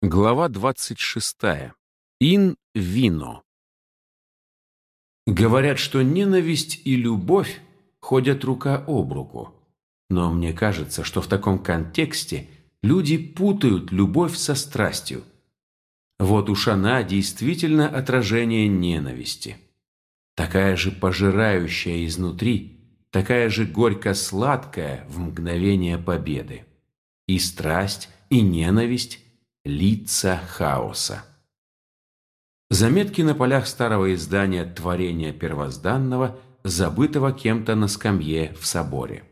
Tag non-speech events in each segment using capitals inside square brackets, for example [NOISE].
Глава 26. Ин вино. Говорят, что ненависть и любовь ходят рука об руку. Но мне кажется, что в таком контексте люди путают любовь со страстью. Вот уж она действительно отражение ненависти. Такая же пожирающая изнутри, такая же горько-сладкая в мгновение победы. И страсть, и ненависть Лица хаоса. Заметки на полях старого издания «Творение первозданного», забытого кем-то на скамье в соборе.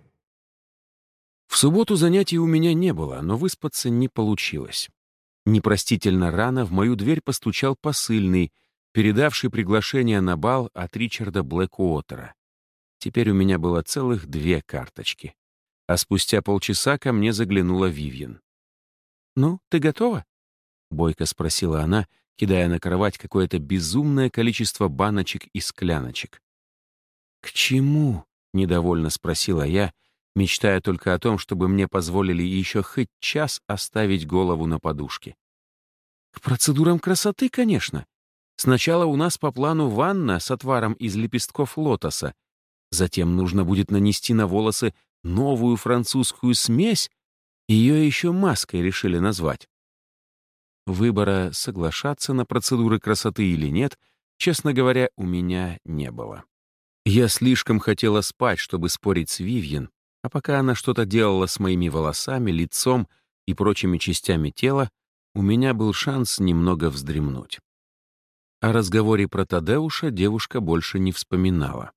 В субботу занятий у меня не было, но выспаться не получилось. Непростительно рано в мою дверь постучал посыльный, передавший приглашение на бал от Ричарда Блэкуотера. Теперь у меня было целых две карточки. А спустя полчаса ко мне заглянула Вивьен. «Ну, ты готова?» — бойко спросила она, кидая на кровать какое-то безумное количество баночек и скляночек. «К чему?» — недовольно спросила я, мечтая только о том, чтобы мне позволили еще хоть час оставить голову на подушке. «К процедурам красоты, конечно. Сначала у нас по плану ванна с отваром из лепестков лотоса. Затем нужно будет нанести на волосы новую французскую смесь, ее еще маской решили назвать. Выбора, соглашаться на процедуры красоты или нет, честно говоря, у меня не было. Я слишком хотела спать, чтобы спорить с Вивьен, а пока она что-то делала с моими волосами, лицом и прочими частями тела, у меня был шанс немного вздремнуть. О разговоре про Тадеуша девушка больше не вспоминала.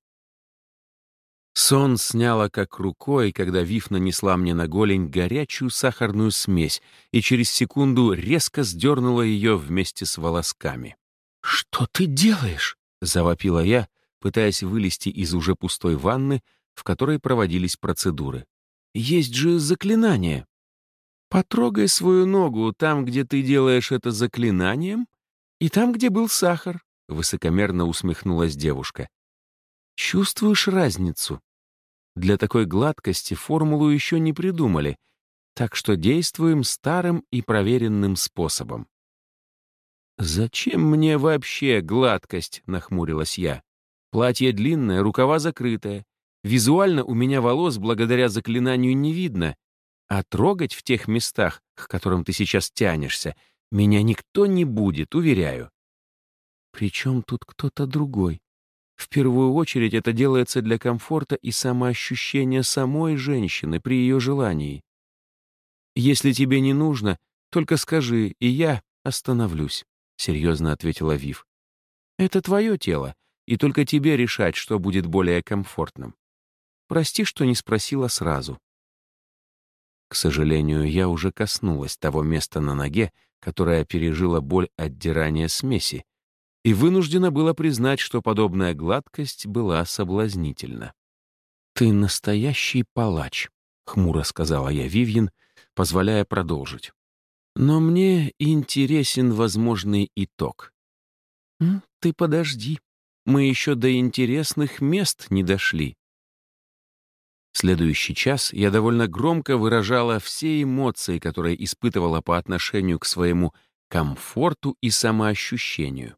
Сон сняла как рукой, когда Вив нанесла мне на голень горячую сахарную смесь и через секунду резко сдернула ее вместе с волосками. «Что ты делаешь?» — завопила я, пытаясь вылезти из уже пустой ванны, в которой проводились процедуры. «Есть же заклинание!» «Потрогай свою ногу там, где ты делаешь это заклинанием, и там, где был сахар», — высокомерно усмехнулась девушка. Чувствуешь разницу? Для такой гладкости формулу еще не придумали, так что действуем старым и проверенным способом. «Зачем мне вообще гладкость?» — нахмурилась я. «Платье длинное, рукава закрытая. Визуально у меня волос благодаря заклинанию не видно, а трогать в тех местах, к которым ты сейчас тянешься, меня никто не будет, уверяю». «Причем тут кто-то другой?» В первую очередь это делается для комфорта и самоощущения самой женщины при ее желании. «Если тебе не нужно, только скажи, и я остановлюсь», — серьезно ответила Вив. «Это твое тело, и только тебе решать, что будет более комфортным. Прости, что не спросила сразу». К сожалению, я уже коснулась того места на ноге, которое пережило боль отдирания смеси, и вынуждена была признать, что подобная гладкость была соблазнительна. «Ты настоящий палач», — хмуро сказала я Вивьен, позволяя продолжить. «Но мне интересен возможный итог». «Ты подожди, мы еще до интересных мест не дошли». Следующий час я довольно громко выражала все эмоции, которые испытывала по отношению к своему комфорту и самоощущению.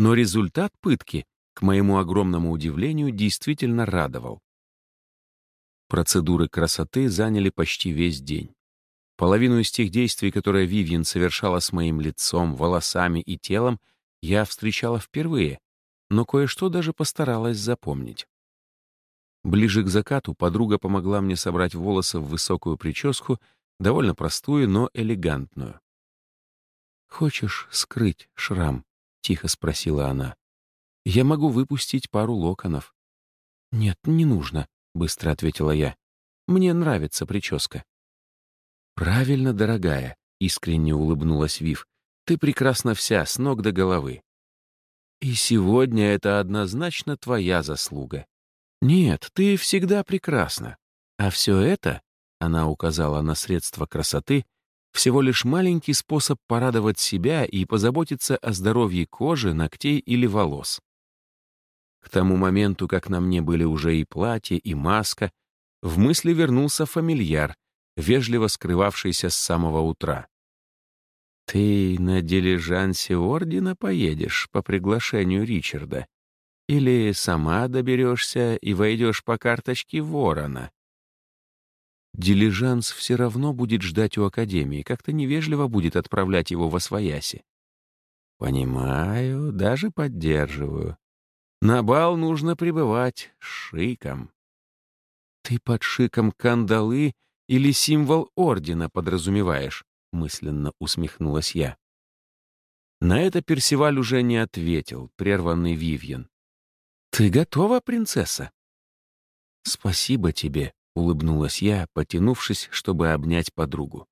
Но результат пытки, к моему огромному удивлению, действительно радовал. Процедуры красоты заняли почти весь день. Половину из тех действий, которые Вивьен совершала с моим лицом, волосами и телом, я встречала впервые, но кое-что даже постаралась запомнить. Ближе к закату подруга помогла мне собрать волосы в высокую прическу, довольно простую, но элегантную. «Хочешь скрыть шрам?» — тихо спросила она. «Я могу выпустить пару локонов». «Нет, не нужно», — быстро ответила я. «Мне нравится прическа». «Правильно, дорогая», — искренне улыбнулась Вив. «Ты прекрасна вся, с ног до головы». «И сегодня это однозначно твоя заслуга». «Нет, ты всегда прекрасна. А все это, — она указала на средства красоты, — всего лишь маленький способ порадовать себя и позаботиться о здоровье кожи, ногтей или волос. К тому моменту, как на мне были уже и платье, и маска, в мысли вернулся фамильяр, вежливо скрывавшийся с самого утра. «Ты на дилижансе Ордена поедешь по приглашению Ричарда? Или сама доберешься и войдешь по карточке Ворона?» Дилижанс все равно будет ждать у Академии, как-то невежливо будет отправлять его во свояси. Понимаю, даже поддерживаю. На бал нужно пребывать шиком. Ты под шиком кандалы или символ ордена подразумеваешь? Мысленно усмехнулась я. На это Персиваль уже не ответил, прерванный Вивьен. «Ты готова, принцесса?» «Спасибо тебе», — улыбнулась я, потянувшись, чтобы обнять подругу.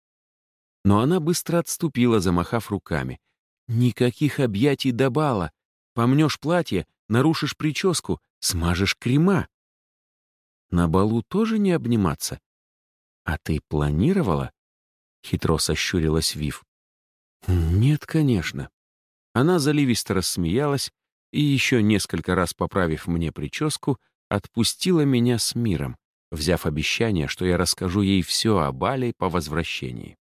Но она быстро отступила, замахав руками. «Никаких объятий до бала. Помнешь платье, нарушишь прическу, смажешь крема». «На балу тоже не обниматься?» «А ты планировала?» — хитро сощурилась Вив. «Нет, конечно». Она заливисто рассмеялась и, еще несколько раз поправив мне прическу, отпустила меня с миром взяв обещание, что я расскажу ей все о Бале по возвращении.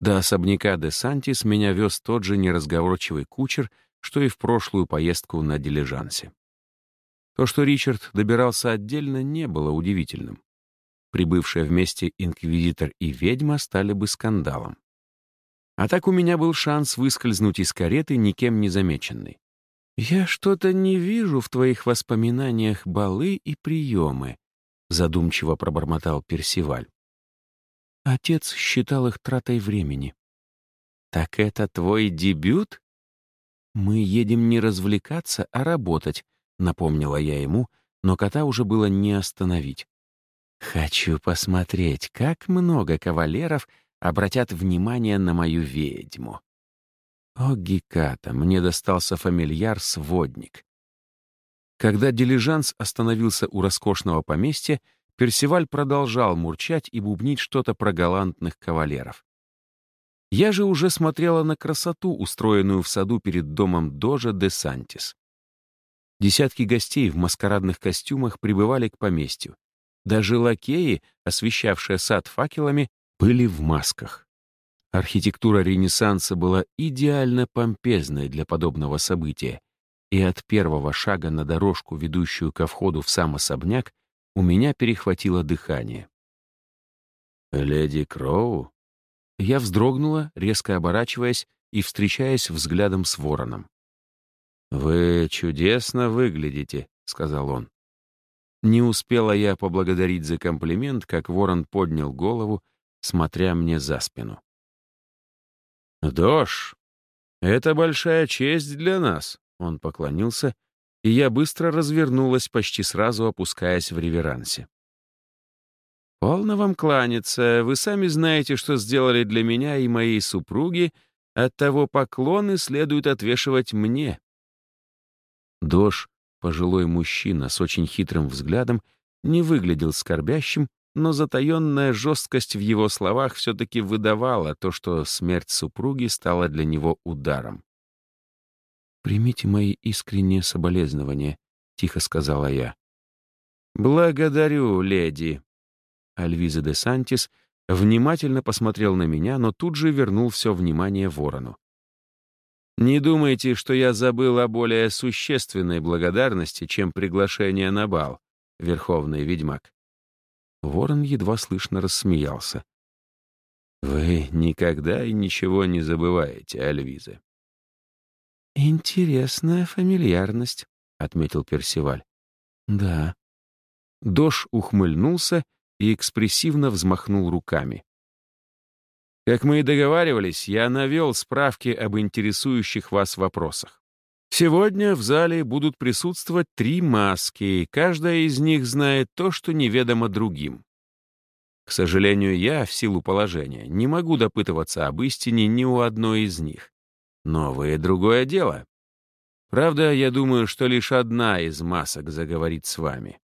До особняка де Сантис меня вез тот же неразговорчивый кучер, что и в прошлую поездку на дилижансе. То, что Ричард добирался отдельно, не было удивительным. Прибывшие вместе инквизитор и ведьма стали бы скандалом. А так у меня был шанс выскользнуть из кареты никем не замеченный. «Я что-то не вижу в твоих воспоминаниях балы и приемы», задумчиво пробормотал Персиваль. Отец считал их тратой времени. «Так это твой дебют?» «Мы едем не развлекаться, а работать», — напомнила я ему, но кота уже было не остановить. «Хочу посмотреть, как много кавалеров обратят внимание на мою ведьму». О, Геката, мне достался фамильяр-сводник. Когда дилижанс остановился у роскошного поместья, Персиваль продолжал мурчать и бубнить что-то про галантных кавалеров. Я же уже смотрела на красоту, устроенную в саду перед домом Дожа де Сантис. Десятки гостей в маскарадных костюмах прибывали к поместью. Даже лакеи, освещавшие сад факелами, были в масках. Архитектура Ренессанса была идеально помпезной для подобного события, и от первого шага на дорожку, ведущую ко входу в сам особняк, у меня перехватило дыхание. «Леди Кроу?» Я вздрогнула, резко оборачиваясь и встречаясь взглядом с вороном. «Вы чудесно выглядите», — сказал он. Не успела я поблагодарить за комплимент, как ворон поднял голову, смотря мне за спину. «Дош, это большая честь для нас», — он поклонился, и я быстро развернулась, почти сразу опускаясь в реверансе. «Полно вам кланяться, вы сами знаете, что сделали для меня и моей супруги, оттого поклоны следует отвешивать мне». Дош, пожилой мужчина с очень хитрым взглядом, не выглядел скорбящим, но затаенная жесткость в его словах все-таки выдавала то, что смерть супруги стала для него ударом. «Примите мои искренние соболезнования», — тихо сказала я. «Благодарю, леди». Альвиза де Сантис внимательно посмотрел на меня, но тут же вернул все внимание ворону. «Не думайте, что я забыл о более существенной благодарности, чем приглашение на бал, верховный ведьмак. Ворон едва слышно рассмеялся. «Вы никогда и ничего не забываете, Альвиза». «Интересная фамильярность», — отметил Персиваль. «Да». Дош ухмыльнулся и экспрессивно взмахнул руками. «Как мы и договаривались, я навел справки об интересующих вас вопросах. Сегодня в зале будут присутствовать три маски, и каждая из них знает то, что неведомо другим. К сожалению, я, в силу положения, не могу допытываться об истине ни у одной из них. Но вы — другое дело. Правда, я думаю, что лишь одна из масок заговорит с вами.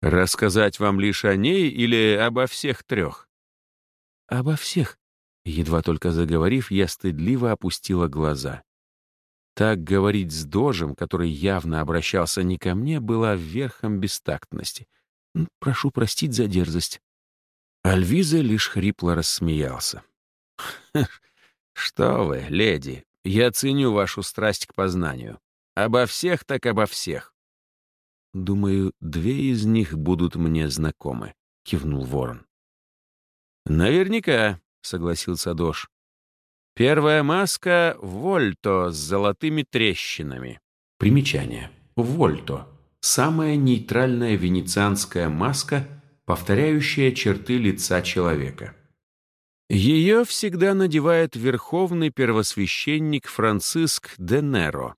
Рассказать вам лишь о ней или обо всех трех? Обо всех. Едва только заговорив, я стыдливо опустила глаза. Так говорить с дожем, который явно обращался не ко мне, было верхом бестактности. Прошу простить за дерзость. Альвиза лишь хрипло рассмеялся. [LAUGHS] «Что вы, леди, я ценю вашу страсть к познанию. Обо всех так обо всех». «Думаю, две из них будут мне знакомы», — кивнул ворон. «Наверняка», — согласился Дош. «Первая маска — Вольто с золотыми трещинами». Примечание. Вольто — самая нейтральная венецианская маска, повторяющая черты лица человека. Ее всегда надевает верховный первосвященник Франциск де Неро.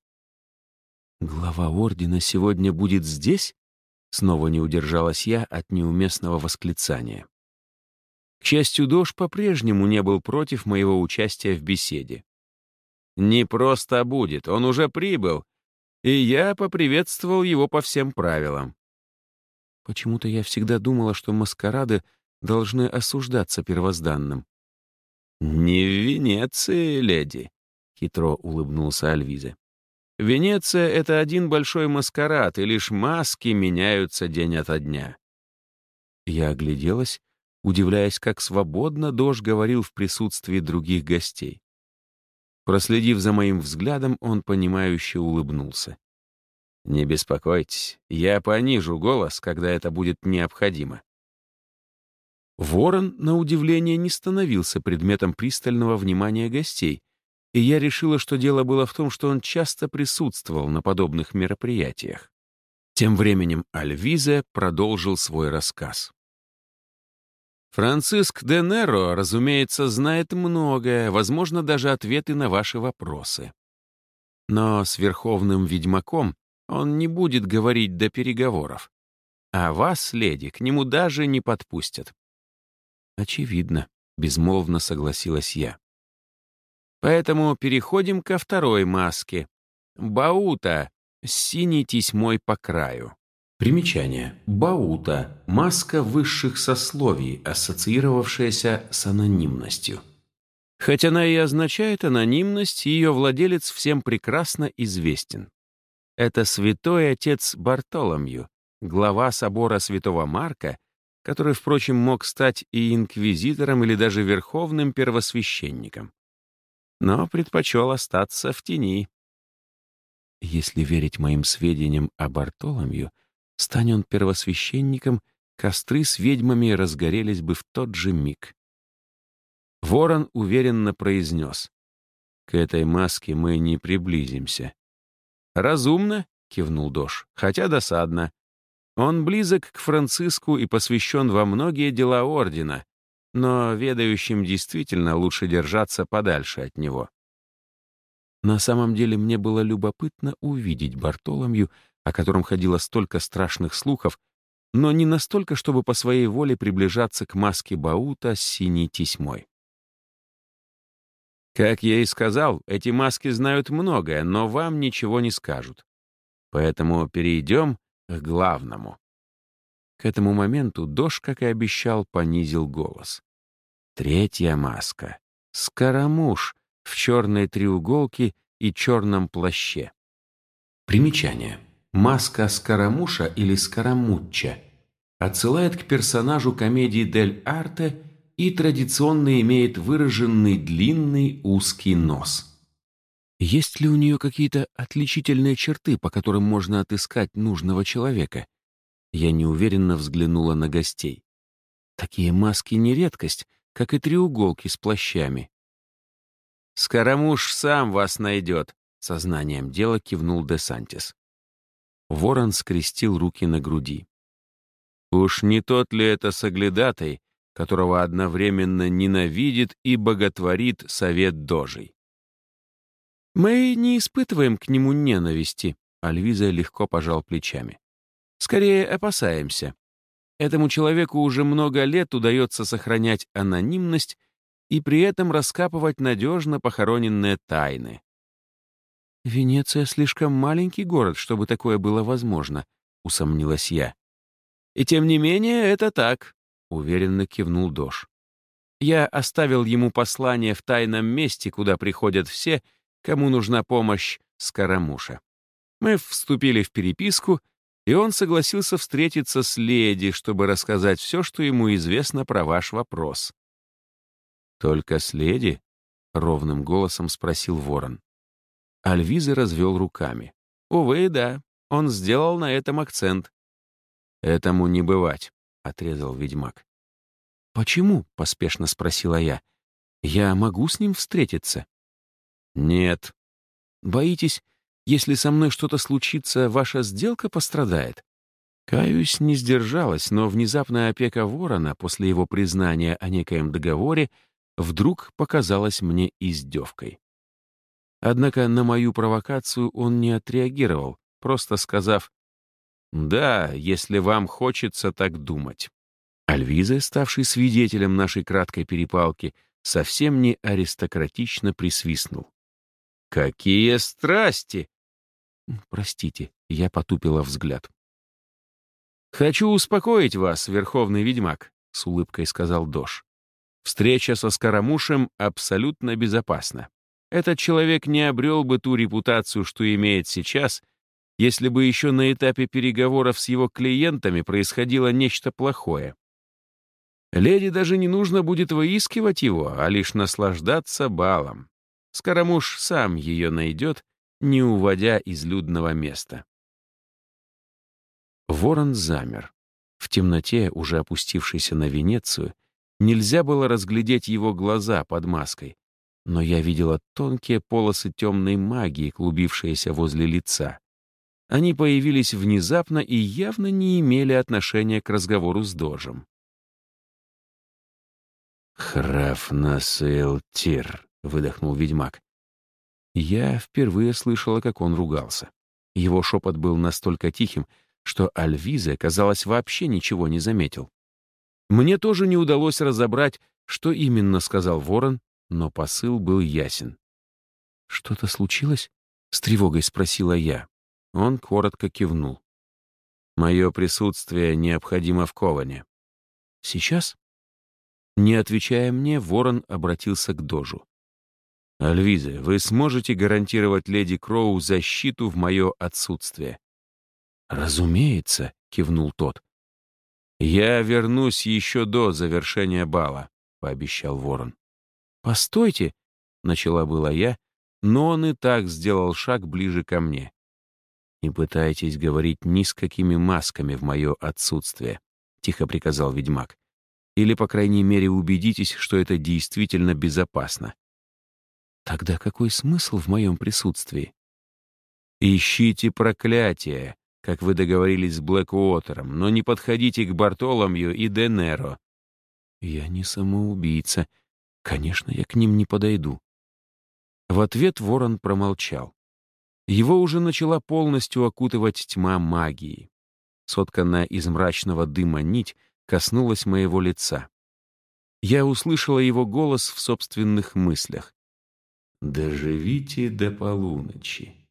«Глава ордена сегодня будет здесь?» Снова не удержалась я от неуместного восклицания. К счастью, Дош по-прежнему не был против моего участия в беседе. «Не просто будет, он уже прибыл, и я поприветствовал его по всем правилам». Почему-то я всегда думала, что маскарады должны осуждаться первозданным. «Не в Венеции, леди», — хитро улыбнулся Альвизе. «Венеция — это один большой маскарад, и лишь маски меняются день ото дня». Я огляделась, удивляясь, как свободно Дож говорил в присутствии других гостей. Проследив за моим взглядом, он понимающе улыбнулся. «Не беспокойтесь, я понижу голос, когда это будет необходимо. Ворон, на удивление, не становился предметом пристального внимания гостей, и я решила, что дело было в том, что он часто присутствовал на подобных мероприятиях. Тем временем Альвизе продолжил свой рассказ. Франциск де Неро, разумеется, знает многое, возможно, даже ответы на ваши вопросы. Но с Верховным Ведьмаком он не будет говорить до переговоров. А вас, леди, к нему даже не подпустят. Очевидно, безмолвно согласилась я. Поэтому переходим ко второй маске. Баута с синей тесьмой по краю. Примечание. Баута — маска высших сословий, ассоциировавшаяся с анонимностью. Хоть она и означает анонимность, ее владелец всем прекрасно известен. Это святой отец Бартоломью, глава собора святого Марка который, впрочем, мог стать и инквизитором или даже верховным первосвященником. Но предпочел остаться в тени. Если верить моим сведениям о Бартоломью, стань он первосвященником, костры с ведьмами разгорелись бы в тот же миг. Ворон уверенно произнес. «К этой маске мы не приблизимся». «Разумно», — кивнул Дош, — «хотя досадно. Он близок к Франциску и посвящен во многие дела Ордена, но ведающим действительно лучше держаться подальше от него. На самом деле мне было любопытно увидеть Бартоломью, о котором ходило столько страшных слухов, но не настолько, чтобы по своей воле приближаться к маске Баута с синей тесьмой. Как я и сказал, эти маски знают многое, но вам ничего не скажут. Поэтому перейдем к главному. К этому моменту Дош, как и обещал, понизил голос. Третья маска. Скоромуш в черной треуголке и черном плаще. Примечание. Маска Скоромуша или Скоромучча отсылает к персонажу комедии Дель Арте и традиционно имеет выраженный длинный узкий нос. Есть ли у нее какие-то отличительные черты, по которым можно отыскать нужного человека? Я неуверенно взглянула на гостей. Такие маски не редкость, как и треуголки с плащами. «Скоромуш сам вас найдет», — сознанием дела кивнул Де Сантис. Ворон скрестил руки на груди. «Уж не тот ли это соглядатай, которого одновременно ненавидит и боготворит совет дожей?» «Мы не испытываем к нему ненависти», — Альвиза легко пожал плечами. «Скорее опасаемся. Этому человеку уже много лет удается сохранять анонимность и при этом раскапывать надежно похороненные тайны». «Венеция слишком маленький город, чтобы такое было возможно», — усомнилась я. «И тем не менее это так», — уверенно кивнул Дош. «Я оставил ему послание в тайном месте, куда приходят все, кому нужна помощь Скоромуша. Мы вступили в переписку, и он согласился встретиться с леди, чтобы рассказать все, что ему известно про ваш вопрос. Только с леди? — ровным голосом спросил ворон. Альвиза развел руками. «Увы, да, он сделал на этом акцент». «Этому не бывать», — отрезал ведьмак. «Почему?» — поспешно спросила я. «Я могу с ним встретиться?» «Нет». «Боитесь, если со мной что-то случится, ваша сделка пострадает?» Каюсь, не сдержалась, но внезапная опека ворона после его признания о некоем договоре вдруг показалась мне издевкой. Однако на мою провокацию он не отреагировал, просто сказав «Да, если вам хочется так думать». Альвиза, ставший свидетелем нашей краткой перепалки, совсем не аристократично присвистнул. «Какие страсти!» «Простите», — я потупила взгляд. «Хочу успокоить вас, Верховный Ведьмак», — с улыбкой сказал Дош. «Встреча со Скоромушем абсолютно безопасна. Этот человек не обрел бы ту репутацию, что имеет сейчас, если бы еще на этапе переговоров с его клиентами происходило нечто плохое. Леди даже не нужно будет выискивать его, а лишь наслаждаться балом. Скоромуш сам ее найдет, не уводя из людного места. Ворон замер. В темноте, уже опустившейся на Венецию, нельзя было разглядеть его глаза под маской, но я видела тонкие полосы темной магии, клубившиеся возле лица. Они появились внезапно и явно не имели отношения к разговору с Дожем. «Храф насыл тир», — выдохнул ведьмак. Я впервые слышала, как он ругался. Его шепот был настолько тихим, что Альвизе, казалось, вообще ничего не заметил. Мне тоже не удалось разобрать, что именно сказал ворон, но посыл был ясен. «Что-то случилось?» — с тревогой спросила я. Он коротко кивнул. «Мое присутствие необходимо в Коване». «Сейчас?» Не отвечая мне, ворон обратился к Дожу. «Альвизе, вы сможете гарантировать леди Кроу защиту в мое отсутствие?» «Разумеется», — кивнул тот. «Я вернусь еще до завершения бала», — пообещал ворон. «Постойте», — начала была я, но он и так сделал шаг ближе ко мне. «Не пытайтесь говорить ни с какими масками в мое отсутствие», — тихо приказал ведьмак. «Или, по крайней мере, убедитесь, что это действительно безопасно». «Тогда какой смысл в моем присутствии?» «Ищите проклятие», как вы договорились с Блэкуотером, но не подходите к Бартоломью и Денеро». «Я не самоубийца. Конечно, я к ним не подойду». В ответ ворон промолчал. Его уже начала полностью окутывать тьма магии. Сотканная из мрачного дыма нить коснулась моего лица. Я услышала его голос в собственных мыслях. «Доживите до полуночи»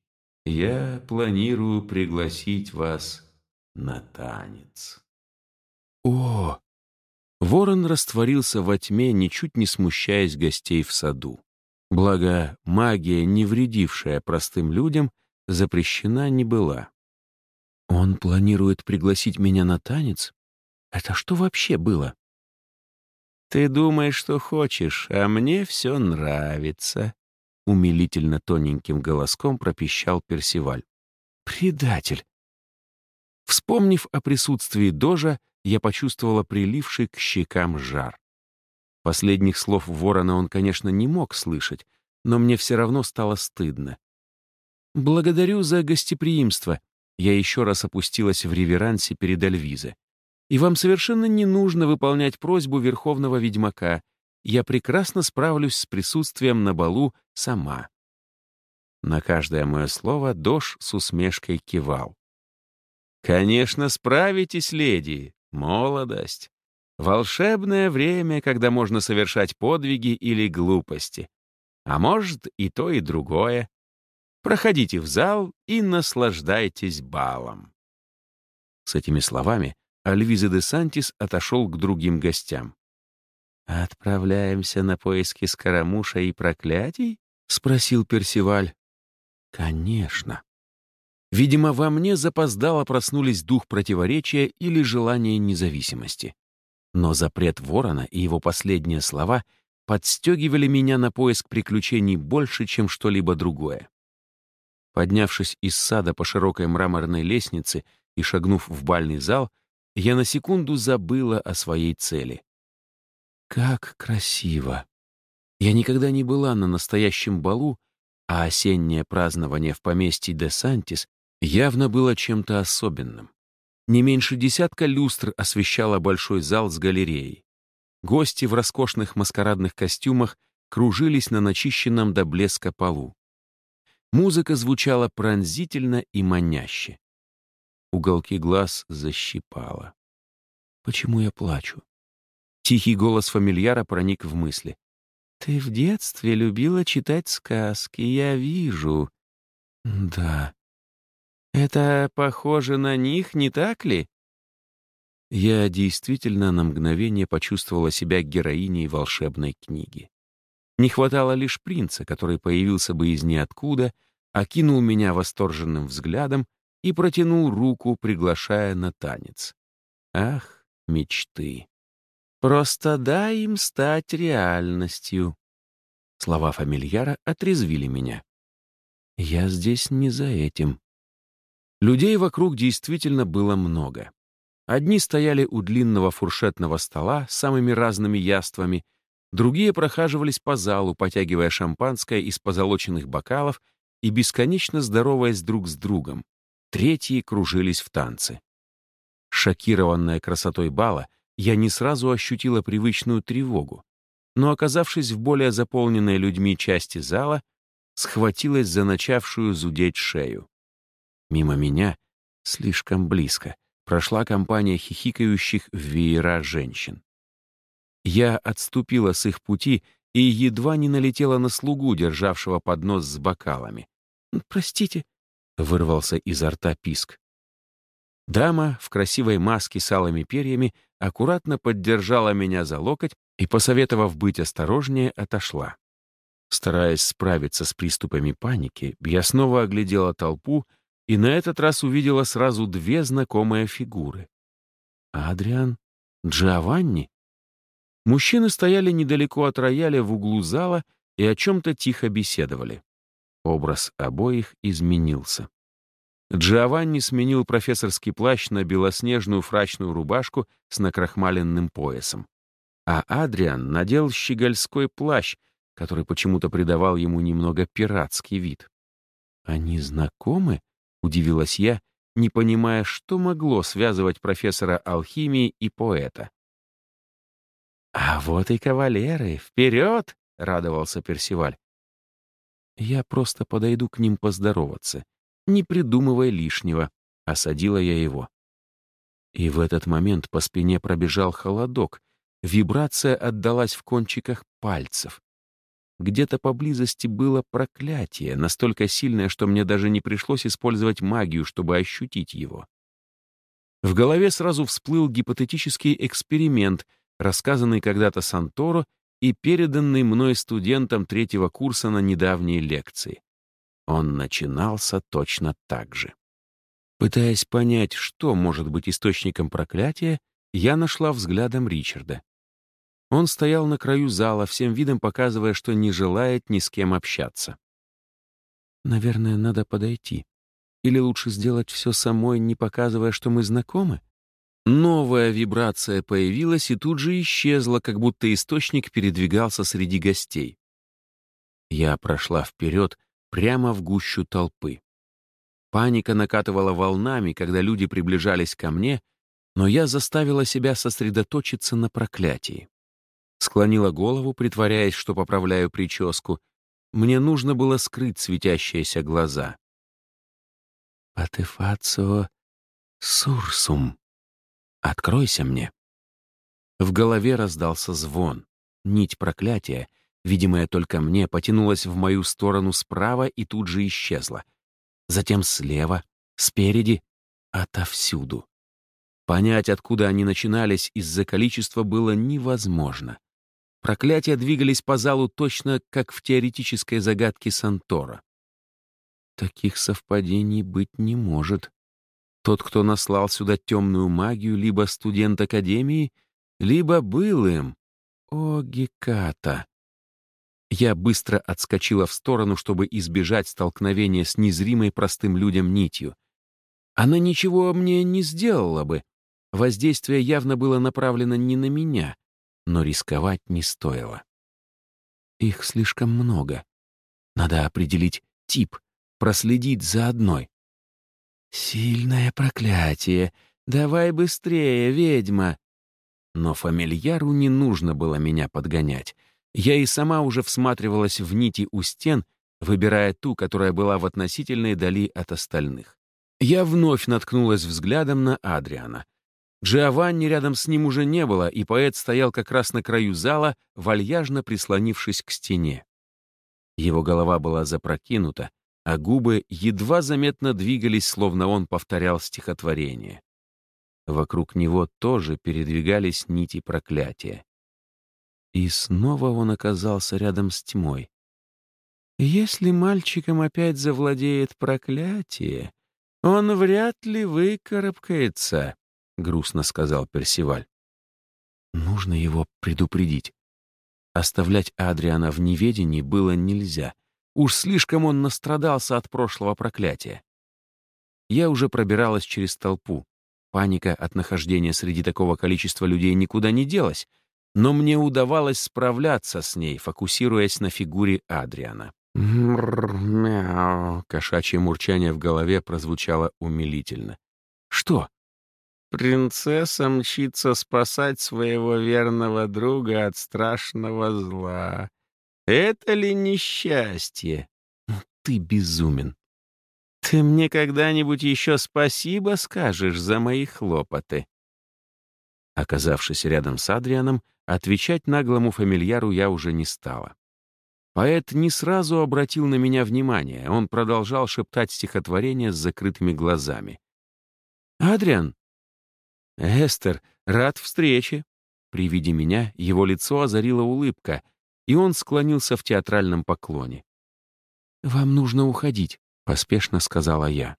я планирую пригласить вас на танец». «О!» Ворон растворился во тьме, ничуть не смущаясь гостей в саду. Благо, магия, не вредившая простым людям, запрещена не была. «Он планирует пригласить меня на танец? Это что вообще было?» «Ты думаешь, что хочешь, а мне все нравится», — умилительно тоненьким голоском пропищал Персиваль. «Предатель!» Вспомнив о присутствии Дожа, я почувствовала приливший к щекам жар. Последних слов ворона он, конечно, не мог слышать, но мне все равно стало стыдно. «Благодарю за гостеприимство», — я еще раз опустилась в реверансе перед Альвизе. «И вам совершенно не нужно выполнять просьбу Верховного Ведьмака я прекрасно справлюсь с присутствием на балу сама. На каждое мое слово Дош с усмешкой кивал. «Конечно, справитесь, леди. Молодость. Волшебное время, когда можно совершать подвиги или глупости. А может, и то, и другое. Проходите в зал и наслаждайтесь балом». С этими словами Альвиза де Сантис отошел к другим гостям. «Отправляемся на поиски Скоромуша и проклятий?» — спросил Персиваль. «Конечно». Видимо, во мне запоздало проснулись дух противоречия или желание независимости. Но запрет ворона и его последние слова подстегивали меня на поиск приключений больше, чем что-либо другое. Поднявшись из сада по широкой мраморной лестнице и шагнув в бальный зал, я на секунду забыла о своей цели. Как красиво! Я никогда не была на настоящем балу, а осеннее празднование в поместье де Сантис явно было чем-то особенным. Не меньше десятка люстр освещало большой зал с галереей. Гости в роскошных маскарадных костюмах кружились на начищенном до блеска полу. Музыка звучала пронзительно и маняще. Уголки глаз защипало. Почему я плачу? Тихий голос фамильяра проник в мысли. «Ты в детстве любила читать сказки, я вижу». «Да». «Это похоже на них, не так ли?» Я действительно на мгновение почувствовала себя героиней волшебной книги. Не хватало лишь принца, который появился бы из ниоткуда, окинул меня восторженным взглядом и протянул руку, приглашая на танец. Ах, мечты! Просто дай им стать реальностью. Слова фамильяра отрезвили меня. Я здесь не за этим. Людей вокруг действительно было много. Одни стояли у длинного фуршетного стола с самыми разными яствами, Другие прохаживались по залу, потягивая шампанское из позолоченных бокалов и бесконечно здороваясь друг с другом. Третьи кружились в танце. Шокированная красотой бала, я не сразу ощутила привычную тревогу, но, оказавшись в более заполненной людьми части зала, схватилась за начавшую зудеть шею. Мимо меня, слишком близко, прошла компания хихикающих в веера женщин. Я отступила с их пути и едва не налетела на слугу, державшего поднос с бокалами. «Простите», — вырвался изо рта писк. Дама в красивой маске с алыми перьями аккуратно поддержала меня за локоть и, посоветовав быть осторожнее, отошла. Стараясь справиться с приступами паники, я снова оглядела толпу и на этот раз увидела сразу две знакомые фигуры. Адриан, Джованни Мужчины стояли недалеко от рояля в углу зала и о чем-то тихо беседовали. Образ обоих изменился. Джованни сменил профессорский плащ на белоснежную фрачную рубашку с накрахмаленным поясом. А Адриан надел щегольской плащ, который почему-то придавал ему немного пиратский вид. «Они знакомы?» — удивилась я, не понимая, что могло связывать профессора алхимии и поэта. «А вот и кавалеры! Вперед!» — радовался Персиваль. «Я просто подойду к ним поздороваться, не придумывая лишнего», — осадила я его. И в этот момент по спине пробежал холодок, вибрация отдалась в кончиках пальцев. Где-то поблизости было проклятие, настолько сильное, что мне даже не пришлось использовать магию, чтобы ощутить его. В голове сразу всплыл гипотетический эксперимент — рассказанный когда-то Санторо и переданный мной студентам третьего курса на недавней лекции. Он начинался точно так же. Пытаясь понять, что может быть источником проклятия, я нашла взглядом Ричарда. Он стоял на краю зала, всем видом показывая, что не желает ни с кем общаться. «Наверное, надо подойти. Или лучше сделать все самой, не показывая, что мы знакомы?» Новая вибрация появилась и тут же исчезла, как будто источник передвигался среди гостей. Я прошла вперед, прямо в гущу толпы. Паника накатывала волнами, когда люди приближались ко мне, но я заставила себя сосредоточиться на проклятии. Склонила голову, притворяясь, что поправляю прическу. Мне нужно было скрыть светящиеся глаза. «Патефацио сурсум», «Откройся мне». В голове раздался звон. Нить проклятия, видимая только мне, потянулась в мою сторону справа и тут же исчезла. Затем слева, спереди, отовсюду. Понять, откуда они начинались из-за количества было невозможно. Проклятия двигались по залу точно, как в теоретической загадке Сантора. Таких совпадений быть не может. Тот, кто наслал сюда темную магию, либо студент Академии, либо был им. О, Геката! Я быстро отскочила в сторону, чтобы избежать столкновения с незримой простым людям нитью. Она ничего мне не сделала бы. Воздействие явно было направлено не на меня, но рисковать не стоило. Их слишком много. Надо определить тип, проследить за одной. «Сильное проклятие! Давай быстрее, ведьма!» Но фамильяру не нужно было меня подгонять. Я и сама уже всматривалась в нити у стен, выбирая ту, которая была в относительной дали от остальных. Я вновь наткнулась взглядом на Адриана. Джиованни рядом с ним уже не было, и поэт стоял как раз на краю зала, вальяжно прислонившись к стене. Его голова была запрокинута, а губы едва заметно двигались, словно он повторял стихотворение. Вокруг него тоже передвигались нити проклятия. И снова он оказался рядом с тьмой. «Если мальчиком опять завладеет проклятие, он вряд ли выкарабкается», — грустно сказал Персиваль. «Нужно его предупредить. Оставлять Адриана в неведении было нельзя. Уж слишком он настрадался от прошлого проклятия. Я уже пробиралась через толпу. Паника от нахождения среди такого количества людей никуда не делась, но мне удавалось справляться с ней, фокусируясь на фигуре Адриана. «Мяу!» — кошачье мурчание в голове прозвучало умилительно. «Что?» «Принцесса мчится спасать своего верного друга от страшного зла. Это ли несчастье?» ну, «Ты безумен!» «Ты мне когда-нибудь еще спасибо скажешь за мои хлопоты?» Оказавшись рядом с Адрианом, отвечать наглому фамильяру я уже не стала. Поэт не сразу обратил на меня внимание, он продолжал шептать стихотворение с закрытыми глазами. «Адриан!» «Эстер, рад встрече!» При виде меня его лицо озарила улыбка, и он склонился в театральном поклоне. «Вам нужно уходить», — поспешно сказала я.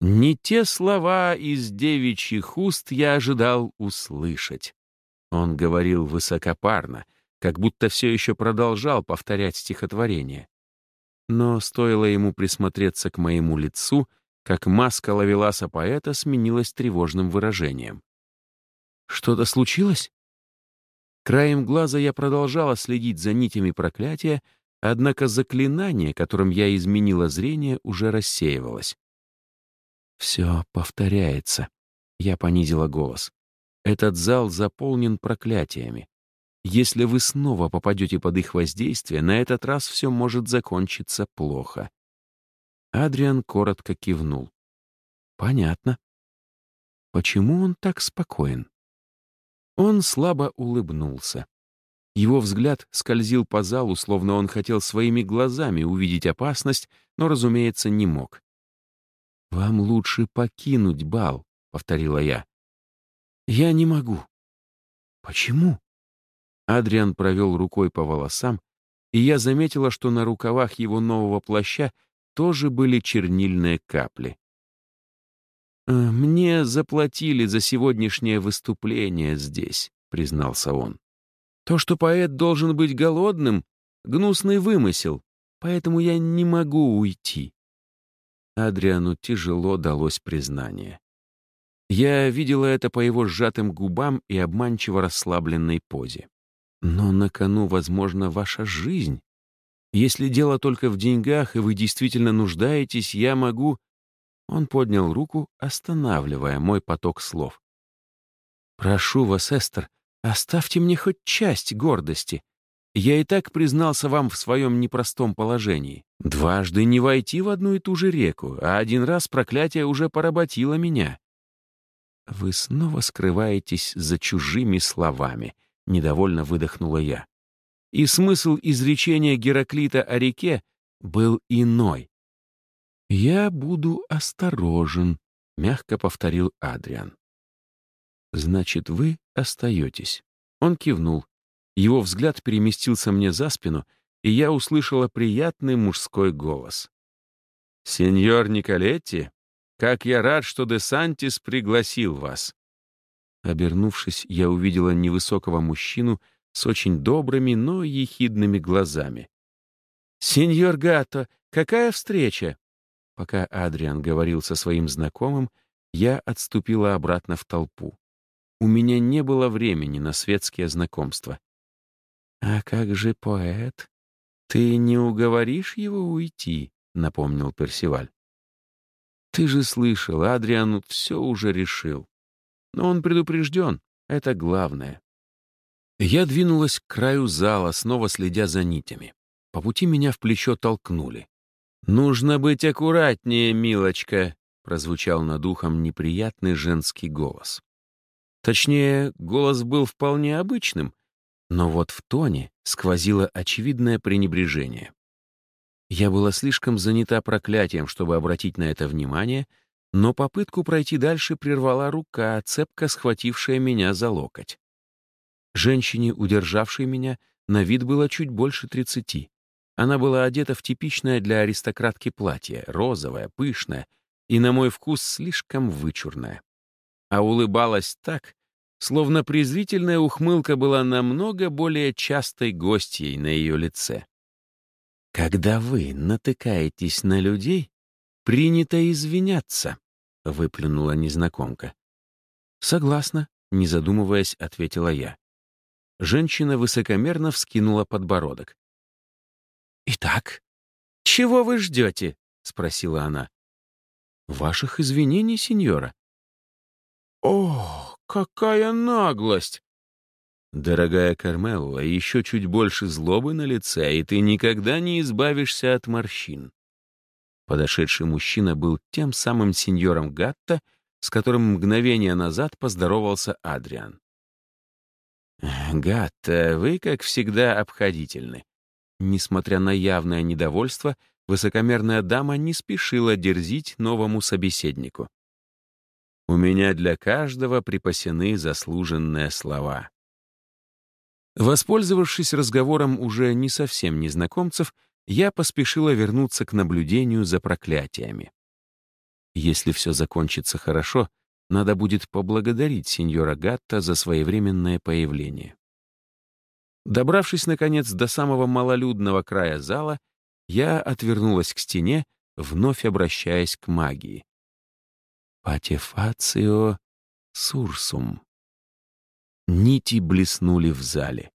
Не те слова из девичьих уст я ожидал услышать. Он говорил высокопарно, как будто все еще продолжал повторять стихотворение. Но стоило ему присмотреться к моему лицу, как маска ловеласа поэта сменилась тревожным выражением. «Что-то случилось?» Краем глаза я продолжала следить за нитями проклятия, однако заклинание, которым я изменила зрение, уже рассеивалось. «Все повторяется», — я понизила голос. «Этот зал заполнен проклятиями. Если вы снова попадете под их воздействие, на этот раз все может закончиться плохо». Адриан коротко кивнул. «Понятно. Почему он так спокоен?» Он слабо улыбнулся. Его взгляд скользил по залу, словно он хотел своими глазами увидеть опасность, но, разумеется, не мог. «Вам лучше покинуть бал», — повторила я. «Я не могу». «Почему?» Адриан провел рукой по волосам, и я заметила, что на рукавах его нового плаща тоже были чернильные капли. «Э, «Мне заплатили за сегодняшнее выступление здесь», — признался он. То, что поэт должен быть голодным, — гнусный вымысел, поэтому я не могу уйти. Адриану тяжело далось признание. Я видела это по его сжатым губам и обманчиво расслабленной позе. Но на кону, возможно, ваша жизнь. Если дело только в деньгах, и вы действительно нуждаетесь, я могу... Он поднял руку, останавливая мой поток слов. «Прошу вас, Эстер, Оставьте мне хоть часть гордости. Я и так признался вам в своем непростом положении. Дважды не войти в одну и ту же реку, а один раз проклятие уже поработило меня. Вы снова скрываетесь за чужими словами, недовольно выдохнула я. И смысл изречения Гераклита о реке был иной. «Я буду осторожен», — мягко повторил Адриан. «Значит, вы остаетесь». Он кивнул. Его взгляд переместился мне за спину, и я услышала приятный мужской голос. «Сеньор Николетти, как я рад, что де Сантис пригласил вас». Обернувшись, я увидела невысокого мужчину с очень добрыми, но ехидными глазами. «Сеньор Гатто, какая встреча?» Пока Адриан говорил со своим знакомым, я отступила обратно в толпу. У меня не было времени на светские знакомства. «А как же поэт? Ты не уговоришь его уйти?» — напомнил Персиваль. «Ты же слышал, Адриан все уже решил. Но он предупрежден, это главное». Я двинулась к краю зала, снова следя за нитями. По пути меня в плечо толкнули. «Нужно быть аккуратнее, милочка», — прозвучал над ухом неприятный женский голос. Точнее, голос был вполне обычным, но вот в тоне сквозило очевидное пренебрежение. Я была слишком занята проклятием, чтобы обратить на это внимание, но попытку пройти дальше прервала рука, цепко схватившая меня за локоть. Женщине, удержавшей меня, на вид было чуть больше тридцати. Она была одета в типичное для аристократки платье, розовое, пышное и, на мой вкус, слишком вычурное. А улыбалась так, словно презрительная ухмылка была намного более частой гостьей на ее лице. «Когда вы натыкаетесь на людей, принято извиняться», — выплюнула незнакомка. «Согласна», — не задумываясь, ответила я. Женщина высокомерно вскинула подбородок. «Итак, чего вы ждете?» — спросила она. «Ваших извинений, сеньора». «О, какая наглость!» «Дорогая Кармелла, еще чуть больше злобы на лице, и ты никогда не избавишься от морщин». Подошедший мужчина был тем самым сеньором Гатта, с которым мгновение назад поздоровался Адриан. «Гатта, вы, как всегда, обходительны. Несмотря на явное недовольство, высокомерная дама не спешила дерзить новому собеседнику. «У меня для каждого припасены заслуженные слова». Воспользовавшись разговором уже не совсем незнакомцев, я поспешила вернуться к наблюдению за проклятиями. Если все закончится хорошо, надо будет поблагодарить сеньора Гатта за своевременное появление. Добравшись, наконец, до самого малолюдного края зала, я отвернулась к стене, вновь обращаясь к магии. «Патефацио сурсум». Нити блеснули в зале.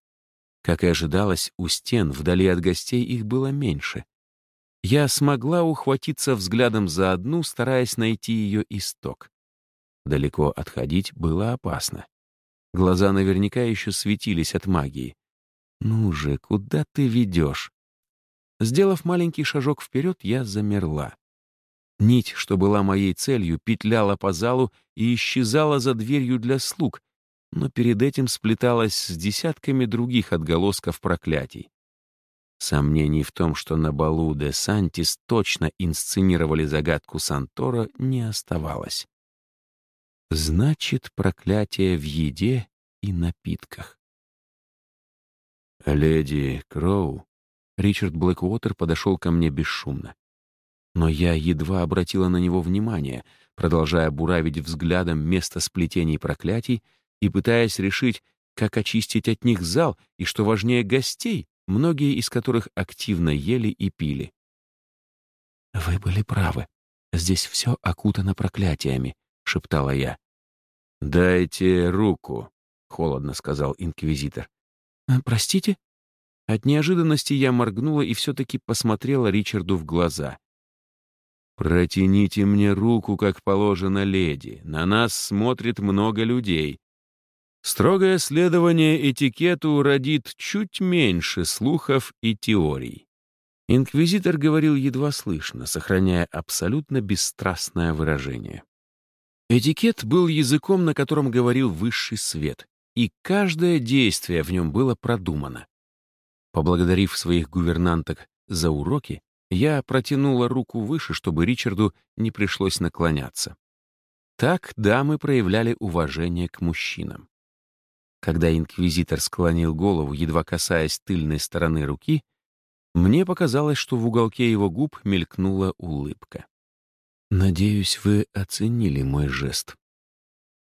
Как и ожидалось, у стен вдали от гостей их было меньше. Я смогла ухватиться взглядом за одну, стараясь найти ее исток. Далеко отходить было опасно. Глаза наверняка еще светились от магии. «Ну же, куда ты ведешь?» Сделав маленький шажок вперед, я замерла. Нить, что была моей целью, петляла по залу и исчезала за дверью для слуг, но перед этим сплеталась с десятками других отголосков проклятий. Сомнений в том, что на балу де Сантис точно инсценировали загадку Сантора, не оставалось. Значит, проклятие в еде и напитках. «Леди Кроу», Ричард Блэквотер подошел ко мне бесшумно. Но я едва обратила на него внимание, продолжая буравить взглядом место сплетений проклятий и пытаясь решить, как очистить от них зал и, что важнее, гостей, многие из которых активно ели и пили. «Вы были правы. Здесь все окутано проклятиями», — шептала я. «Дайте руку», — холодно сказал инквизитор. «Э, «Простите?» От неожиданности я моргнула и все-таки посмотрела Ричарду в глаза. «Протяните мне руку, как положено леди. На нас смотрит много людей. Строгое следование этикету родит чуть меньше слухов и теорий». Инквизитор говорил едва слышно, сохраняя абсолютно бесстрастное выражение. Этикет был языком, на котором говорил высший свет, и каждое действие в нем было продумано. Поблагодарив своих гувернанток за уроки, я протянула руку выше, чтобы Ричарду не пришлось наклоняться. Так дамы проявляли уважение к мужчинам. Когда инквизитор склонил голову, едва касаясь тыльной стороны руки, мне показалось, что в уголке его губ мелькнула улыбка. «Надеюсь, вы оценили мой жест»,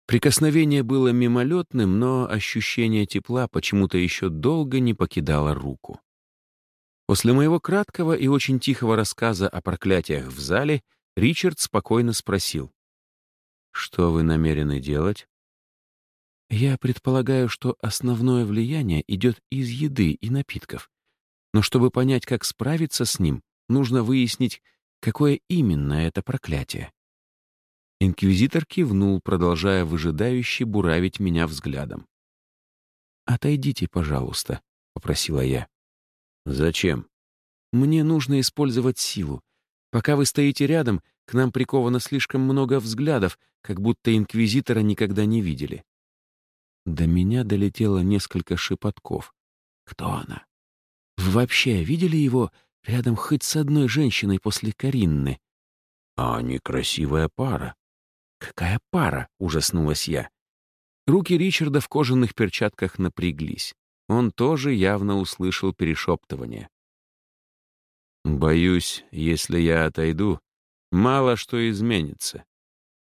Прикосновение было мимолетным, но ощущение тепла почему-то еще долго не покидало руку. После моего краткого и очень тихого рассказа о проклятиях в зале Ричард спокойно спросил. «Что вы намерены делать?» «Я предполагаю, что основное влияние идет из еды и напитков. Но чтобы понять, как справиться с ним, нужно выяснить, какое именно это проклятие». Инквизитор кивнул, продолжая выжидающе буравить меня взглядом. «Отойдите, пожалуйста», — попросила я. «Зачем?» «Мне нужно использовать силу. Пока вы стоите рядом, к нам приковано слишком много взглядов, как будто инквизитора никогда не видели». До меня долетело несколько шепотков. «Кто она? Вы вообще видели его рядом хоть с одной женщиной после Каринны?» «А они красивая пара». «Какая пара?» — ужаснулась я. Руки Ричарда в кожаных перчатках напряглись. Он тоже явно услышал перешептывание. «Боюсь, если я отойду, мало что изменится.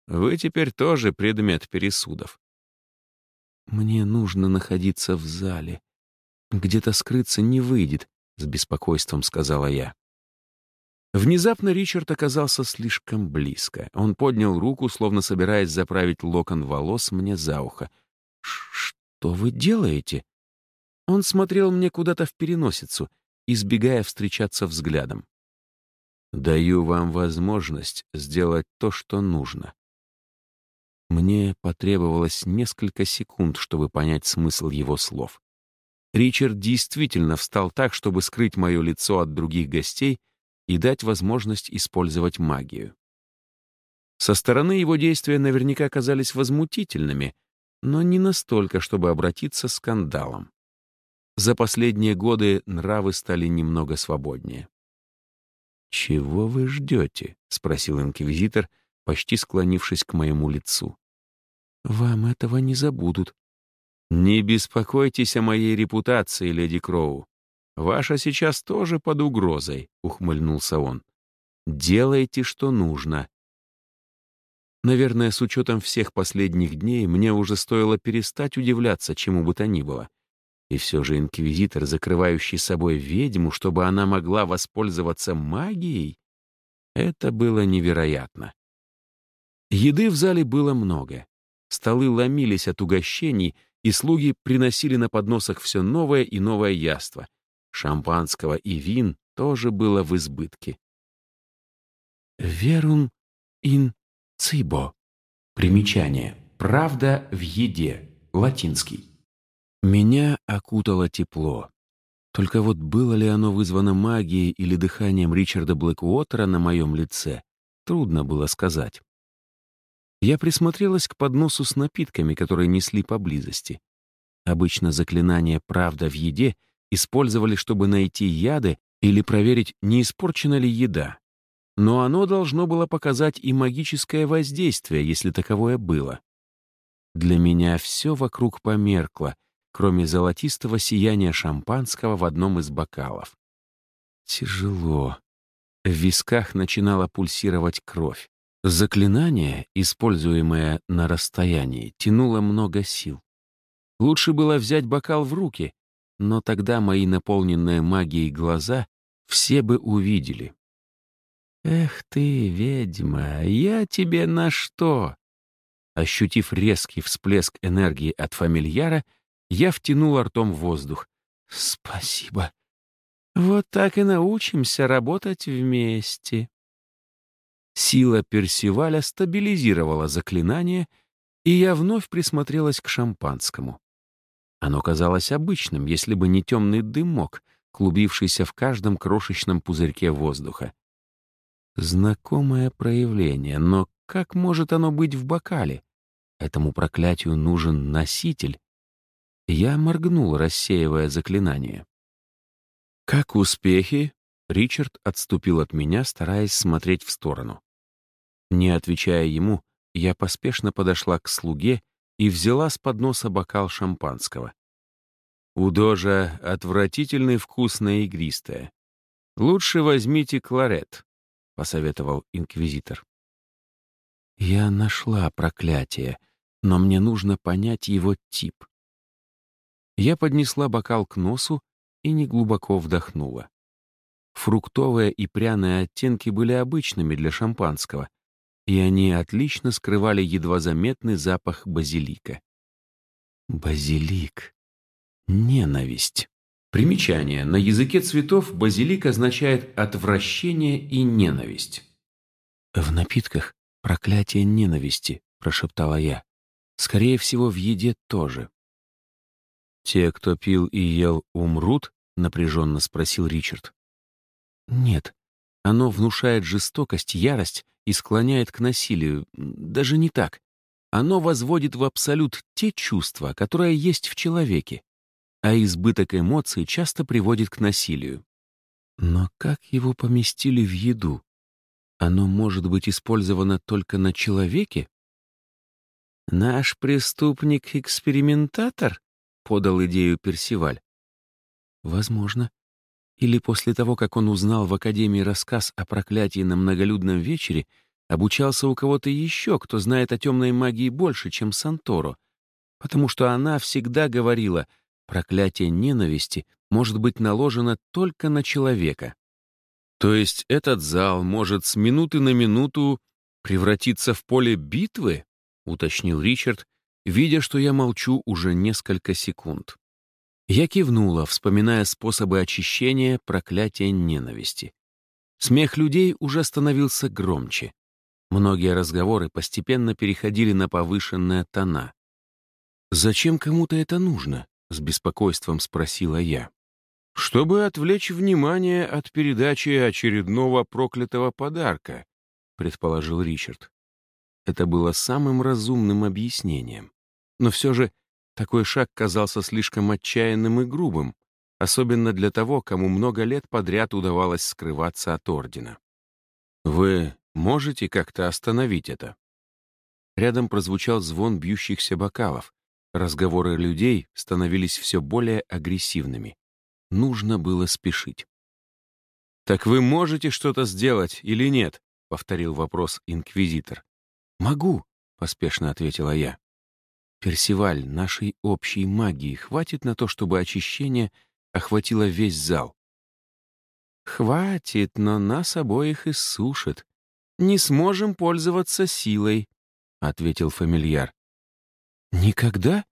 Вы теперь тоже предмет пересудов». «Мне нужно находиться в зале. Где-то скрыться не выйдет», — с беспокойством сказала я. Внезапно Ричард оказался слишком близко. Он поднял руку, словно собираясь заправить локон волос мне за ухо. «Что вы делаете?» Он смотрел мне куда-то в переносицу, избегая встречаться взглядом. «Даю вам возможность сделать то, что нужно». Мне потребовалось несколько секунд, чтобы понять смысл его слов. Ричард действительно встал так, чтобы скрыть мое лицо от других гостей и дать возможность использовать магию. Со стороны его действия наверняка казались возмутительными, но не настолько, чтобы обратиться скандалом. За последние годы нравы стали немного свободнее. «Чего вы ждете?» — спросил инквизитор, почти склонившись к моему лицу. «Вам этого не забудут». «Не беспокойтесь о моей репутации, леди Кроу. Ваша сейчас тоже под угрозой», — ухмыльнулся он. «Делайте, что нужно». Наверное, с учетом всех последних дней, мне уже стоило перестать удивляться чему бы то ни было. И все же инквизитор, закрывающий собой ведьму, чтобы она могла воспользоваться магией, это было невероятно. Еды в зале было много. Столы ломились от угощений, и слуги приносили на подносах все новое и новое яство. Шампанского и вин тоже было в избытке. «Верум ин цибо». Примечание. «Правда в еде». Латинский. Меня окутало тепло. Только вот было ли оно вызвано магией или дыханием Ричарда Блэкуотера на моем лице, трудно было сказать. Я присмотрелась к подносу с напитками, которые несли поблизости. Обычно заклинание «правда в еде» использовали, чтобы найти яды или проверить, не испорчена ли еда. Но оно должно было показать и магическое воздействие, если таковое было. Для меня все вокруг померкло — кроме золотистого сияния шампанского в одном из бокалов. Тяжело. В висках начинала пульсировать кровь. Заклинание, используемое на расстоянии, тянуло много сил. Лучше было взять бокал в руки, но тогда мои наполненные магией глаза все бы увидели. «Эх ты, ведьма, я тебе на что?» Ощутив резкий всплеск энергии от фамильяра, я втянул ртом воздух. «Спасибо. Вот так и научимся работать вместе». Сила Персиваля стабилизировала заклинание, и я вновь присмотрелась к шампанскому. Оно казалось обычным, если бы не темный дымок, клубившийся в каждом крошечном пузырьке воздуха. Знакомое проявление, но как может оно быть в бокале? Этому проклятию нужен носитель. Я моргнул, рассеивая заклинание. «Как успехи?» Ричард отступил от меня, стараясь смотреть в сторону. Не отвечая ему, я поспешно подошла к слуге и взяла с подноса бокал шампанского. У Дожа отвратительный вкус на игристое. Лучше возьмите кларет, — посоветовал инквизитор. Я нашла проклятие, но мне нужно понять его тип. Я поднесла бокал к носу и неглубоко вдохнула. Фруктовые и пряные оттенки были обычными для шампанского, и они отлично скрывали едва заметный запах базилика. Базилик. Ненависть. Примечание. На языке цветов базилик означает отвращение и ненависть. «В напитках проклятие ненависти», — прошептала я. «Скорее всего, в еде тоже». «Те, кто пил и ел, умрут?» — напряженно спросил Ричард. «Нет. Оно внушает жестокость, ярость и склоняет к насилию. Даже не так. Оно возводит в абсолют те чувства, которые есть в человеке а избыток эмоций часто приводит к насилию. Но как его поместили в еду? Оно может быть использовано только на человеке? «Наш преступник-экспериментатор?» — подал идею Персиваль. «Возможно. Или после того, как он узнал в Академии рассказ о проклятии на многолюдном вечере, обучался у кого-то еще, кто знает о темной магии больше, чем Санторо, потому что она всегда говорила — Проклятие ненависти может быть наложено только на человека. То есть этот зал может с минуты на минуту превратиться в поле битвы? Уточнил Ричард, видя, что я молчу уже несколько секунд. Я кивнула, вспоминая способы очищения проклятия ненависти. Смех людей уже становился громче. Многие разговоры постепенно переходили на повышенные тона. Зачем кому-то это нужно? — с беспокойством спросила я. «Чтобы отвлечь внимание от передачи очередного проклятого подарка», — предположил Ричард. Это было самым разумным объяснением. Но все же такой шаг казался слишком отчаянным и грубым, особенно для того, кому много лет подряд удавалось скрываться от Ордена. «Вы можете как-то остановить это?» Рядом прозвучал звон бьющихся бокалов, Разговоры людей становились все более агрессивными. Нужно было спешить. «Так вы можете что-то сделать или нет?» — повторил вопрос инквизитор. «Могу», — поспешно ответила я. «Персиваль, нашей общей магии хватит на то, чтобы очищение охватило весь зал?» «Хватит, но нас обоих иссушит. Не сможем пользоваться силой», — ответил фамильяр. Никогда?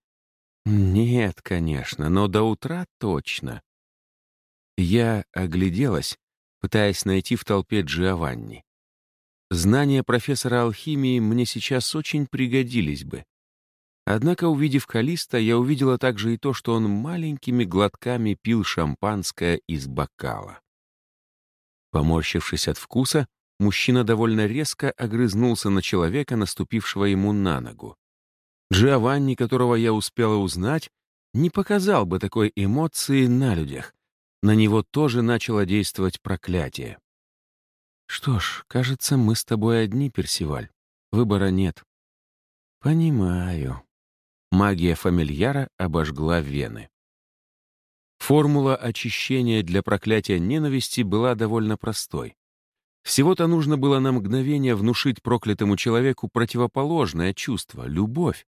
Нет, конечно, но до утра точно. Я огляделась, пытаясь найти в толпе Джиованни. Знания профессора алхимии мне сейчас очень пригодились бы. Однако, увидев Калиста, я увидела также и то, что он маленькими глотками пил шампанское из бокала. Поморщившись от вкуса, мужчина довольно резко огрызнулся на человека, наступившего ему на ногу. Джованни, которого я успела узнать, не показал бы такой эмоции на людях. На него тоже начало действовать проклятие. Что ж, кажется, мы с тобой одни, Персиваль. Выбора нет. Понимаю. Магия фамильяра обожгла вены. Формула очищения для проклятия ненависти была довольно простой. Всего-то нужно было на мгновение внушить проклятому человеку противоположное чувство — любовь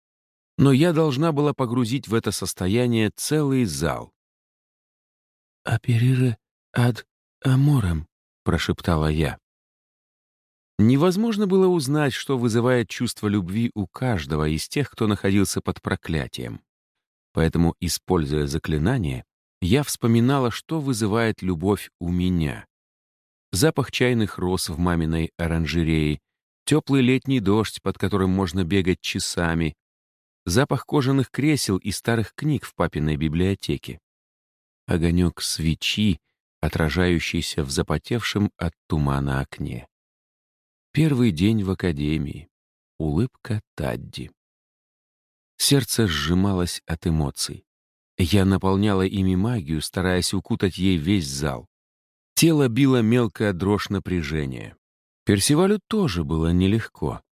но я должна была погрузить в это состояние целый зал. «Аперире ад амором», — прошептала я. Невозможно было узнать, что вызывает чувство любви у каждого из тех, кто находился под проклятием. Поэтому, используя заклинание, я вспоминала, что вызывает любовь у меня. Запах чайных роз в маминой оранжерее, теплый летний дождь, под которым можно бегать часами, запах кожаных кресел и старых книг в папиной библиотеке. Огонек свечи, отражающийся в запотевшем от тумана окне. Первый день в академии. Улыбка Тадди. Сердце сжималось от эмоций. Я наполняла ими магию, стараясь укутать ей весь зал. Тело било мелкая дрожь напряжения. Персивалю тоже было нелегко.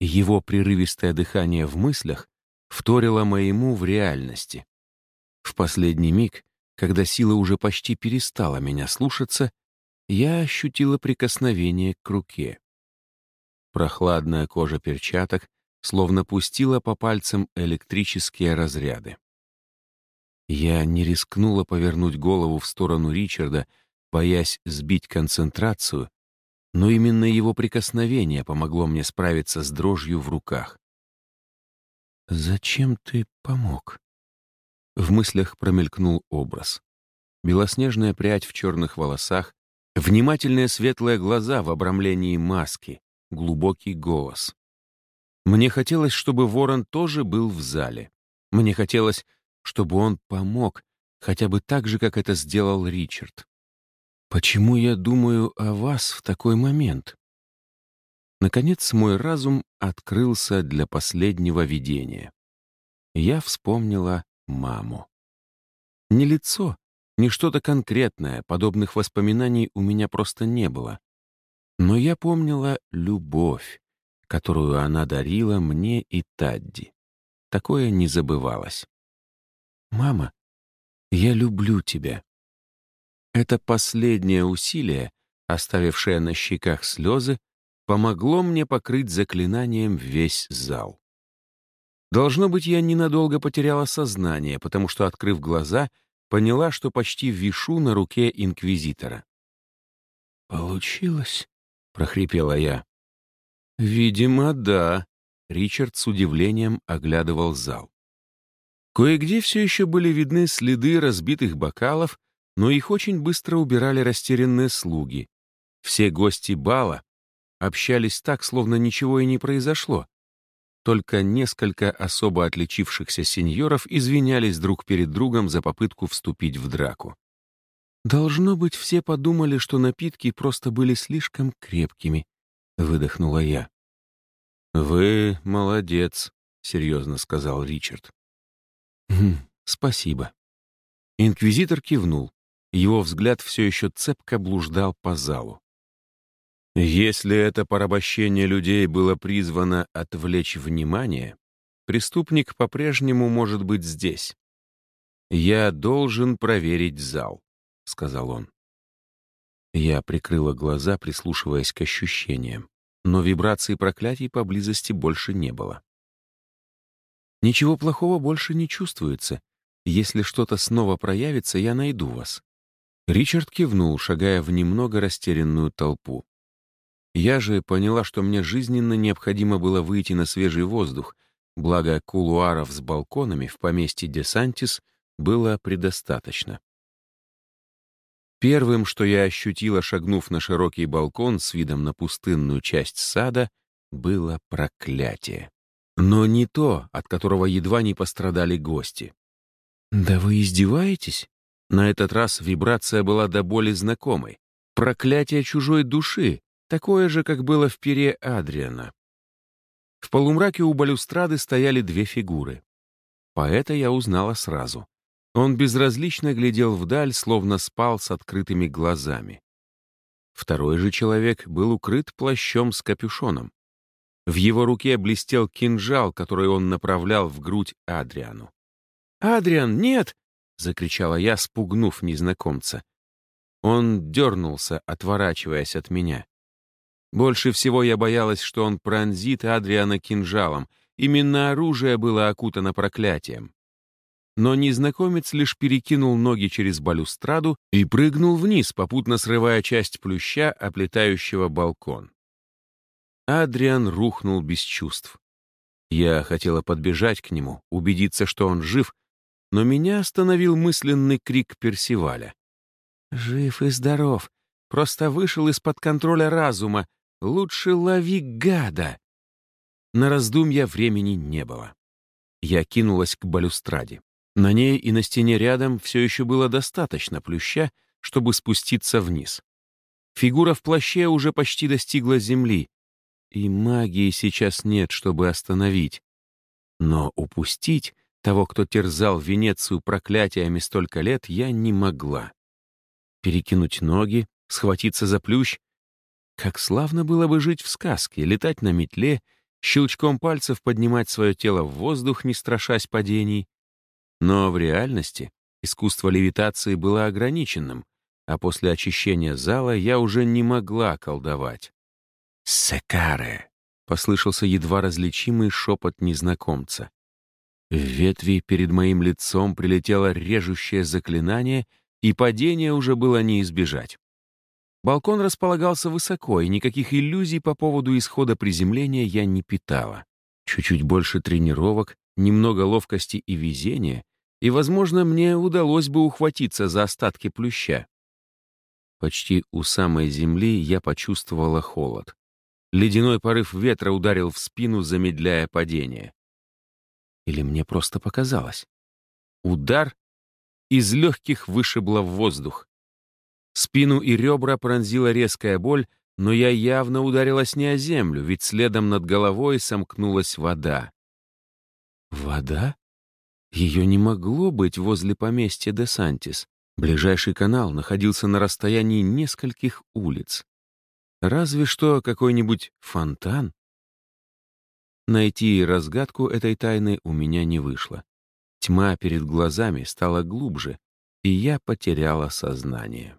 Его прерывистое дыхание в мыслях вторила моему в реальности. В последний миг, когда сила уже почти перестала меня слушаться, я ощутила прикосновение к руке. Прохладная кожа перчаток словно пустила по пальцам электрические разряды. Я не рискнула повернуть голову в сторону Ричарда, боясь сбить концентрацию, но именно его прикосновение помогло мне справиться с дрожью в руках. «Зачем ты помог?» В мыслях промелькнул образ. Белоснежная прядь в черных волосах, внимательные светлые глаза в обрамлении маски, глубокий голос. Мне хотелось, чтобы Ворон тоже был в зале. Мне хотелось, чтобы он помог, хотя бы так же, как это сделал Ричард. Почему я думаю о вас в такой момент? Наконец мой разум открылся для последнего видения. Я вспомнила маму. Не лицо, не что-то конкретное, подобных воспоминаний у меня просто не было. Но я помнила любовь, которую она дарила мне и Тадди. Такое не забывалось. «Мама, я люблю тебя». Это последнее усилие, оставившее на щеках слезы, помогло мне покрыть заклинанием весь зал. Должно быть, я ненадолго потеряла сознание, потому что, открыв глаза, поняла, что почти вишу на руке инквизитора. «Получилось?» — прохрипела я. «Видимо, да», — Ричард с удивлением оглядывал зал. Кое-где все еще были видны следы разбитых бокалов, но их очень быстро убирали растерянные слуги. Все гости бала общались так, словно ничего и не произошло. Только несколько особо отличившихся сеньоров извинялись друг перед другом за попытку вступить в драку. «Должно быть, все подумали, что напитки просто были слишком крепкими», — выдохнула я. «Вы молодец», — серьезно сказал Ричард. «Хм, спасибо». Инквизитор кивнул. Его взгляд все еще цепко блуждал по залу. Если это порабощение людей было призвано отвлечь внимание, преступник по-прежнему может быть здесь. «Я должен проверить зал», — сказал он. Я прикрыла глаза, прислушиваясь к ощущениям, но вибраций проклятий поблизости больше не было. Ничего плохого больше не чувствуется. Если что-то снова проявится, я найду вас». Ричард кивнул, шагая в немного растерянную толпу. Я же поняла, что мне жизненно необходимо было выйти на свежий воздух, благо кулуаров с балконами в поместье Десантис было предостаточно. Первым, что я ощутила, шагнув на широкий балкон с видом на пустынную часть сада, было проклятие. Но не то, от которого едва не пострадали гости. «Да вы издеваетесь?» На этот раз вибрация была до боли знакомой. Проклятие чужой души, такое же, как было в пере Адриана. В полумраке у балюстрады стояли две фигуры. Поэта я узнала сразу. Он безразлично глядел вдаль, словно спал с открытыми глазами. Второй же человек был укрыт плащом с капюшоном. В его руке блестел кинжал, который он направлял в грудь Адриану. «Адриан, нет!» — закричала я, спугнув незнакомца. Он дернулся, отворачиваясь от меня. Больше всего я боялась, что он пронзит Адриана кинжалом. Именно оружие было окутано проклятием. Но незнакомец лишь перекинул ноги через балюстраду и прыгнул вниз, попутно срывая часть плюща, оплетающего балкон. Адриан рухнул без чувств. Я хотела подбежать к нему, убедиться, что он жив, но меня остановил мысленный крик Персиваля. «Жив и здоров, просто вышел из-под контроля разума, лучше лови гада!» На раздумья времени не было. Я кинулась к балюстраде. На ней и на стене рядом все еще было достаточно плюща, чтобы спуститься вниз. Фигура в плаще уже почти достигла земли, и магии сейчас нет, чтобы остановить. Но упустить того, кто терзал Венецию проклятиями столько лет, я не могла. Перекинуть ноги, схватиться за плющ. Как славно было бы жить в сказке, летать на метле, щелчком пальцев поднимать свое тело в воздух, не страшась падений. Но в реальности искусство левитации было ограниченным, а после очищения зала я уже не могла колдовать. «Секаре!» — послышался едва различимый шепот незнакомца. В ветви перед моим лицом прилетело режущее заклинание, и падение уже было не избежать. Балкон располагался высоко, и никаких иллюзий по поводу исхода приземления я не питала. Чуть-чуть больше тренировок, немного ловкости и везения, и, возможно, мне удалось бы ухватиться за остатки плюща. Почти у самой земли я почувствовала холод. Ледяной порыв ветра ударил в спину, замедляя падение. Или мне просто показалось? Удар из легких вышибло в воздух. Спину и ребра пронзила резкая боль, но я явно ударилась не о землю, ведь следом над головой сомкнулась вода. Вода? Ее не могло быть возле поместья де Сантис. Ближайший канал находился на расстоянии нескольких улиц. Разве что какой-нибудь фонтан? Найти разгадку этой тайны у меня не вышло. Тьма перед глазами стала глубже, и я потеряла сознание.